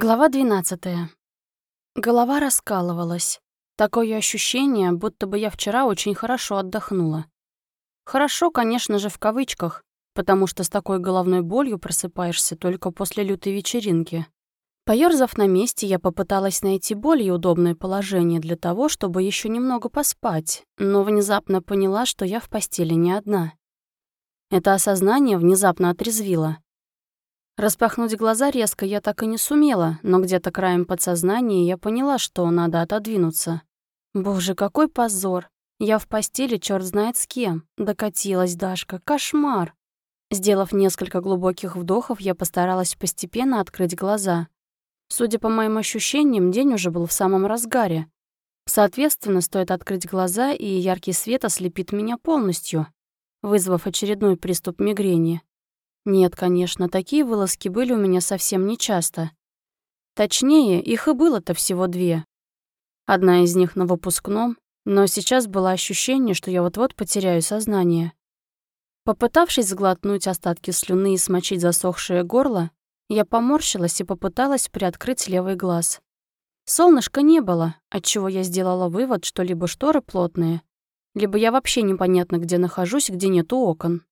Глава 12. Голова раскалывалась. Такое ощущение, будто бы я вчера очень хорошо отдохнула. Хорошо, конечно же, в кавычках, потому что с такой головной болью просыпаешься только после лютой вечеринки. Поёрзав на месте, я попыталась найти более удобное положение для того, чтобы еще немного поспать, но внезапно поняла, что я в постели не одна. Это осознание внезапно отрезвило. Распахнуть глаза резко я так и не сумела, но где-то краем подсознания я поняла, что надо отодвинуться. Боже, какой позор! Я в постели черт знает с кем. Докатилась Дашка. Кошмар! Сделав несколько глубоких вдохов, я постаралась постепенно открыть глаза. Судя по моим ощущениям, день уже был в самом разгаре. Соответственно, стоит открыть глаза, и яркий свет ослепит меня полностью, вызвав очередной приступ мигрени. Нет, конечно, такие вылазки были у меня совсем нечасто. Точнее, их и было-то всего две. Одна из них на выпускном, но сейчас было ощущение, что я вот-вот потеряю сознание. Попытавшись сглотнуть остатки слюны и смочить засохшее горло, я поморщилась и попыталась приоткрыть левый глаз. Солнышка не было, отчего я сделала вывод, что либо шторы плотные, либо я вообще непонятно где нахожусь, где нету окон.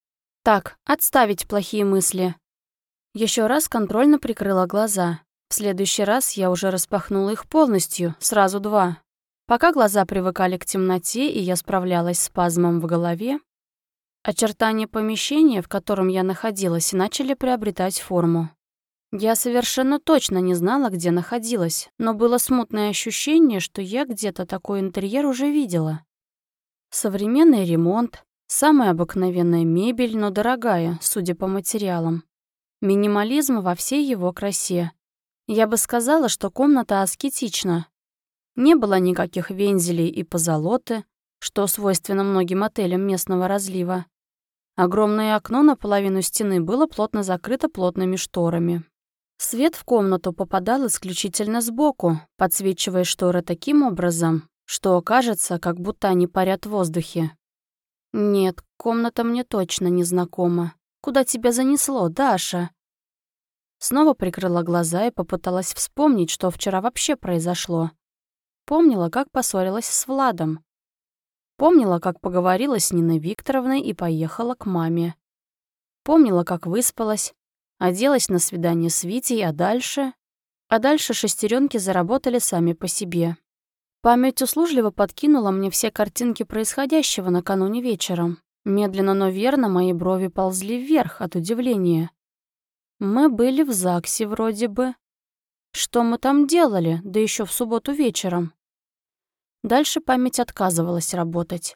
Так, отставить плохие мысли. Еще раз контрольно прикрыла глаза. В следующий раз я уже распахнула их полностью, сразу два. Пока глаза привыкали к темноте, и я справлялась с спазмом в голове, очертания помещения, в котором я находилась, начали приобретать форму. Я совершенно точно не знала, где находилась, но было смутное ощущение, что я где-то такой интерьер уже видела. Современный ремонт, Самая обыкновенная мебель, но дорогая, судя по материалам. Минимализм во всей его красе. Я бы сказала, что комната аскетична. Не было никаких вензелей и позолоты, что свойственно многим отелям местного разлива. Огромное окно наполовину стены было плотно закрыто плотными шторами. Свет в комнату попадал исключительно сбоку, подсвечивая шторы таким образом, что кажется, как будто они парят в воздухе. «Нет, комната мне точно не знакома. Куда тебя занесло, Даша?» Снова прикрыла глаза и попыталась вспомнить, что вчера вообще произошло. Помнила, как поссорилась с Владом. Помнила, как поговорила с Ниной Викторовной и поехала к маме. Помнила, как выспалась, оделась на свидание с Витей, а дальше... А дальше шестеренки заработали сами по себе. Память услужливо подкинула мне все картинки происходящего накануне вечером. Медленно, но верно мои брови ползли вверх от удивления. Мы были в ЗАГСе вроде бы. Что мы там делали, да еще в субботу вечером? Дальше память отказывалась работать.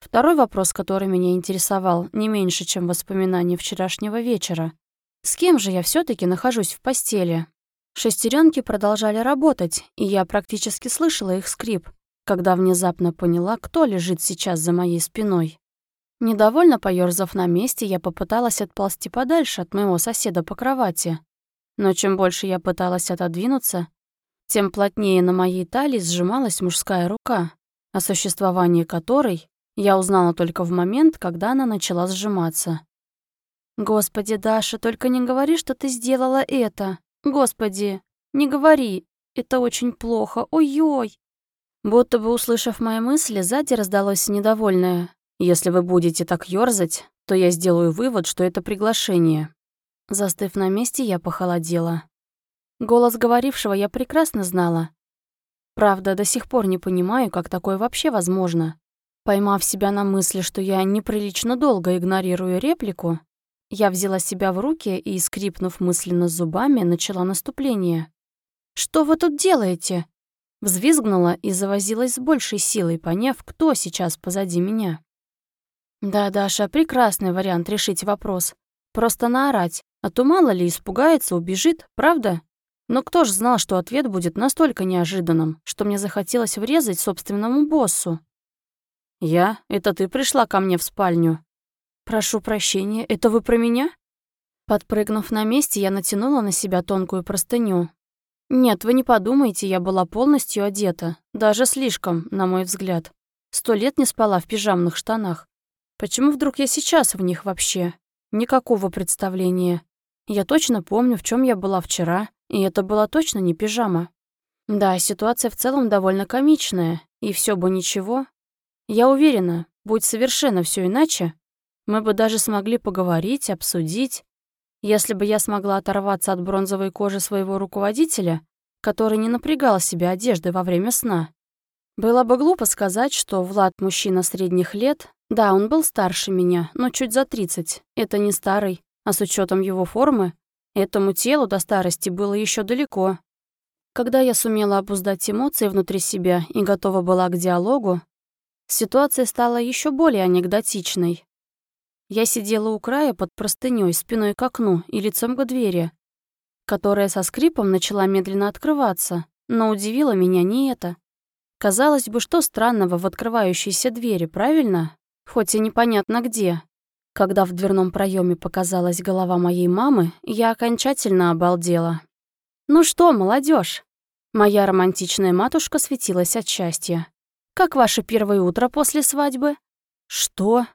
Второй вопрос, который меня интересовал не меньше, чем воспоминания вчерашнего вечера. С кем же я все таки нахожусь в постели? Шестеренки продолжали работать, и я практически слышала их скрип, когда внезапно поняла, кто лежит сейчас за моей спиной. Недовольно поёрзав на месте, я попыталась отползти подальше от моего соседа по кровати. Но чем больше я пыталась отодвинуться, тем плотнее на моей талии сжималась мужская рука, о существовании которой я узнала только в момент, когда она начала сжиматься. «Господи, Даша, только не говори, что ты сделала это!» Господи, не говори, это очень плохо, ой-ой. Будто бы услышав мои мысли, сзади раздалось недовольное. Если вы будете так ёрзать, то я сделаю вывод, что это приглашение. Застыв на месте, я похолодела. Голос говорившего я прекрасно знала. Правда, до сих пор не понимаю, как такое вообще возможно. Поймав себя на мысли, что я неприлично долго игнорирую реплику, я взяла себя в руки и, скрипнув мысленно зубами, начала наступление. «Что вы тут делаете?» Взвизгнула и завозилась с большей силой, поняв, кто сейчас позади меня. «Да, Даша, прекрасный вариант решить вопрос. Просто наорать, а то мало ли испугается, убежит, правда? Но кто ж знал, что ответ будет настолько неожиданным, что мне захотелось врезать собственному боссу? «Я? Это ты пришла ко мне в спальню?» «Прошу прощения, это вы про меня?» Подпрыгнув на месте, я натянула на себя тонкую простыню. Нет, вы не подумайте, я была полностью одета. Даже слишком, на мой взгляд. Сто лет не спала в пижамных штанах. Почему вдруг я сейчас в них вообще? Никакого представления. Я точно помню, в чем я была вчера, И это была точно не пижама. Да, ситуация в целом довольно комичная, и все бы ничего. Я уверена, будь совершенно все иначе, мы бы даже смогли поговорить, обсудить. Если бы я смогла оторваться от бронзовой кожи своего руководителя, который не напрягал себя одеждой во время сна. Было бы глупо сказать, что Влад мужчина средних лет. Да, он был старше меня, но чуть за 30. Это не старый, а с учетом его формы, этому телу до старости было еще далеко. Когда я сумела обуздать эмоции внутри себя и готова была к диалогу, ситуация стала еще более анекдотичной. Я сидела у края под простыней, спиной к окну и лицом к двери, которая со скрипом начала медленно открываться, но удивило меня не это. Казалось бы, что странного в открывающейся двери, правильно? Хоть и непонятно где. Когда в дверном проеме показалась голова моей мамы, я окончательно обалдела. «Ну что, молодежь? Моя романтичная матушка светилась от счастья. «Как ваше первое утро после свадьбы?» «Что?»